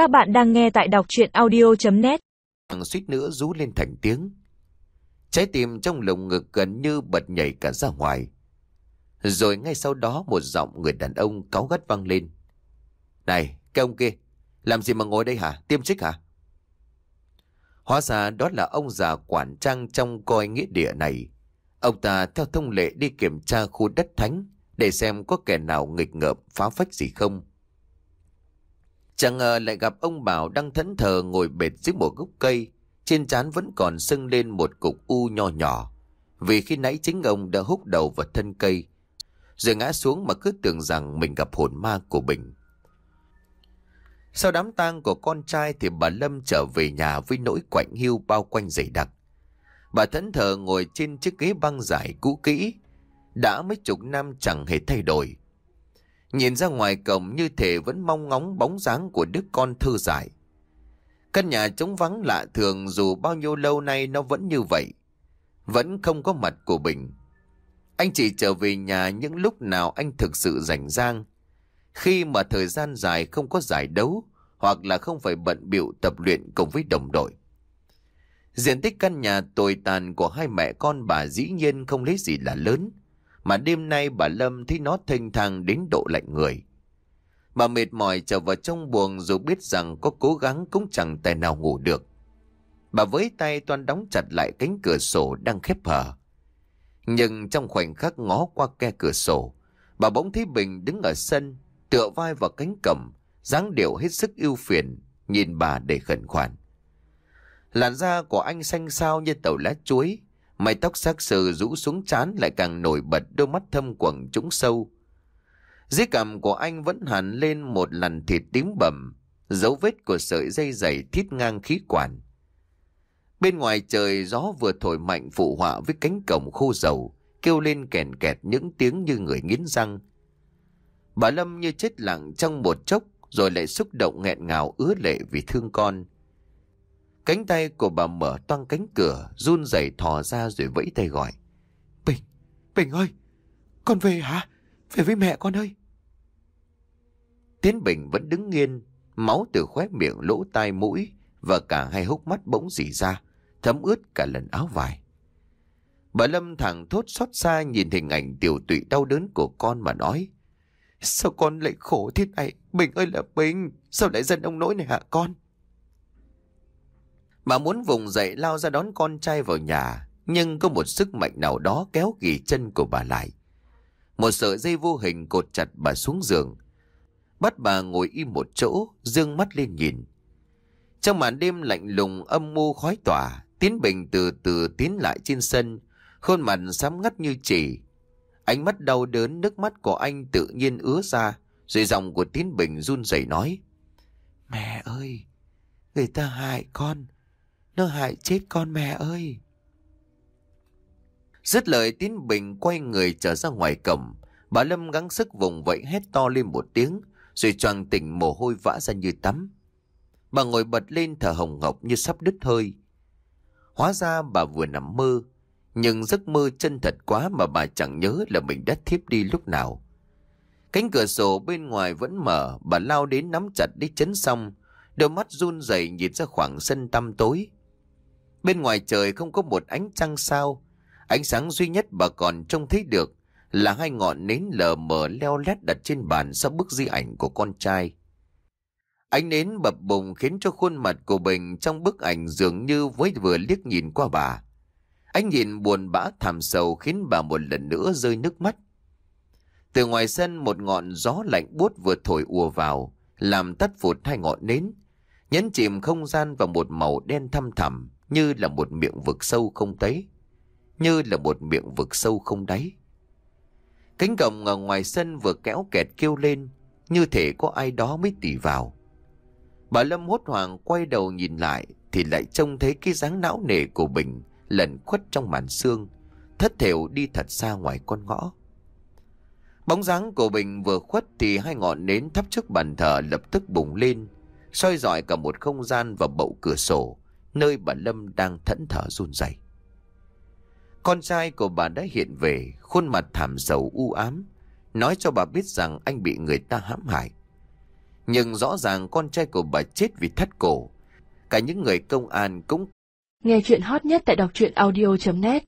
Các bạn đang nghe tại đọc chuyện audio.net suýt nữa rú lên thành tiếng. Trái tim trong lồng ngực gần như bật nhảy cả ra ngoài. Rồi ngay sau đó một giọng người đàn ông cáu gắt vang lên. Này, cái ông kia, làm gì mà ngồi đây hả? Tiêm trích hả? Hóa ra đó là ông già quản trang trong coi nghĩa địa này. Ông ta theo thông lệ đi kiểm tra khu đất thánh để xem có kẻ nào nghịch ngợm phá phách gì không. Chẳng ngờ lại gặp ông Bảo đang thẫn thờ ngồi bệt dưới một gốc cây, trên trán vẫn còn sưng lên một cục u nho nhỏ. Vì khi nãy chính ông đã húc đầu vào thân cây, rồi ngã xuống mà cứ tưởng rằng mình gặp hồn ma của Bình. Sau đám tang của con trai thì bà Lâm trở về nhà với nỗi quạnh hiu bao quanh dày đặc. Bà thẫn thờ ngồi trên chiếc ghế băng dài cũ kỹ, đã mấy chục năm chẳng hề thay đổi. Nhìn ra ngoài cổng như thể vẫn mong ngóng bóng dáng của đứa con thư giải. Căn nhà trống vắng lạ thường dù bao nhiêu lâu nay nó vẫn như vậy. Vẫn không có mặt của Bình. Anh chỉ trở về nhà những lúc nào anh thực sự rảnh rang. Khi mà thời gian dài không có giải đấu, hoặc là không phải bận biểu tập luyện cùng với đồng đội. Diện tích căn nhà tồi tàn của hai mẹ con bà dĩ nhiên không lấy gì là lớn. Mà đêm nay bà Lâm thấy nó thênh thang đến độ lạnh người. Bà mệt mỏi trở vào trong buồng dù biết rằng có cố gắng cũng chẳng tài nào ngủ được. Bà với tay toan đóng chặt lại cánh cửa sổ đang khép hờ. Nhưng trong khoảnh khắc ngó qua ke cửa sổ, bà bỗng thấy Bình đứng ở sân, tựa vai vào cánh cầm, dáng điệu hết sức ưu phiền, nhìn bà để khẩn khoản. Làn da của anh xanh xao như tàu lá chuối, mái tóc sắc sờ rũ xuống trán lại càng nổi bật đôi mắt thâm quầng trũng sâu. Dưới cằm của anh vẫn hẳn lên một làn thịt tím bầm, dấu vết của sợi dây dày thít ngang khí quản. Bên ngoài trời gió vừa thổi mạnh phụ họa với cánh cổng khô dầu, kêu lên kèn kẹt những tiếng như người nghiến răng. Bà Lâm như chết lặng trong một chốc rồi lại xúc động nghẹn ngào ứa lệ vì thương con. Cánh tay của bà mở toang cánh cửa, run rẩy thò ra rồi vẫy tay gọi. Bình, Bình ơi, con về hả? Về với mẹ con ơi. Tiến Bình vẫn đứng nghiêng, máu từ khóe miệng lỗ tai mũi và cả hai hốc mắt bỗng dỉ ra, thấm ướt cả lần áo vải. Bà Lâm thẳng thốt xót xa nhìn hình ảnh tiểu tụy đau đớn của con mà nói. Sao con lại khổ thế này? Bình ơi là Bình, sao lại dân ông nỗi này hả con? Bà muốn vùng dậy lao ra đón con trai vào nhà, nhưng có một sức mạnh nào đó kéo ghi chân của bà lại. Một sợi dây vô hình cột chặt bà xuống giường. Bắt bà ngồi im một chỗ, dương mắt lên nhìn. Trong màn đêm lạnh lùng âm mưu khói tỏa, Tiến Bình từ từ tiến lại trên sân, khuôn mặt sám ngắt như chỉ. Ánh mắt đau đớn, nước mắt của anh tự nhiên ứa ra, rồi giọng của Tiến Bình run rẩy nói. Mẹ ơi, người ta hại con, nó hại chết con mẹ ơi. Dứt lời Tiến Bình quay người trở ra ngoài cổng. Bà Lâm gắng sức vùng vẫy hét to lên một tiếng, rồi choàng tỉnh mồ hôi vã ra như tắm. Bà ngồi bật lên thở hồng ngọc như sắp đứt hơi. Hóa ra bà vừa nằm mơ, nhưng giấc mơ chân thật quá mà bà chẳng nhớ là mình đã thiếp đi lúc nào. Cánh cửa sổ bên ngoài vẫn mở, bà lao đến nắm chặt đi chấn xong, đôi mắt run rẩy nhìn ra khoảng sân tăm tối. Bên ngoài trời không có một ánh trăng sao. Ánh sáng duy nhất bà còn trông thấy được là hai ngọn nến lờ mờ leo lét đặt trên bàn sau bức di ảnh của con trai. Ánh nến bập bùng khiến cho khuôn mặt của Bình trong bức ảnh dường như với vừa liếc nhìn qua bà. Ánh nhìn buồn bã thảm sầu khiến bà một lần nữa rơi nước mắt. Từ ngoài sân một ngọn gió lạnh buốt vừa thổi ùa vào, làm tắt phụt hai ngọn nến, nhấn chìm không gian vào một màu đen thăm thẳm như là một miệng vực sâu không đáy. Như là một miệng vực sâu không đáy. Cánh cổng ở ngoài sân vừa kéo kẹt kêu lên, như thể có ai đó mới tỉ vào. Bà Lâm hốt hoảng quay đầu nhìn lại thì lại trông thấy cái dáng não nề của Bình lẩn khuất trong màn xương, thất thểu đi thật xa ngoài con ngõ. Bóng dáng của Bình vừa khuất thì hai ngọn nến thắp trước bàn thờ lập tức bùng lên, soi dọi cả một không gian và bậu cửa sổ, nơi bà Lâm đang thẫn thở run rẩy. Con trai của bà đã hiện về, khuôn mặt thảm sầu u ám, nói cho bà biết rằng anh bị người ta hãm hại. Nhưng rõ ràng con trai của bà chết vì thắt cổ. Cả những người công an cũng Nghe chuyện hot nhất tại đọc truyện audio.net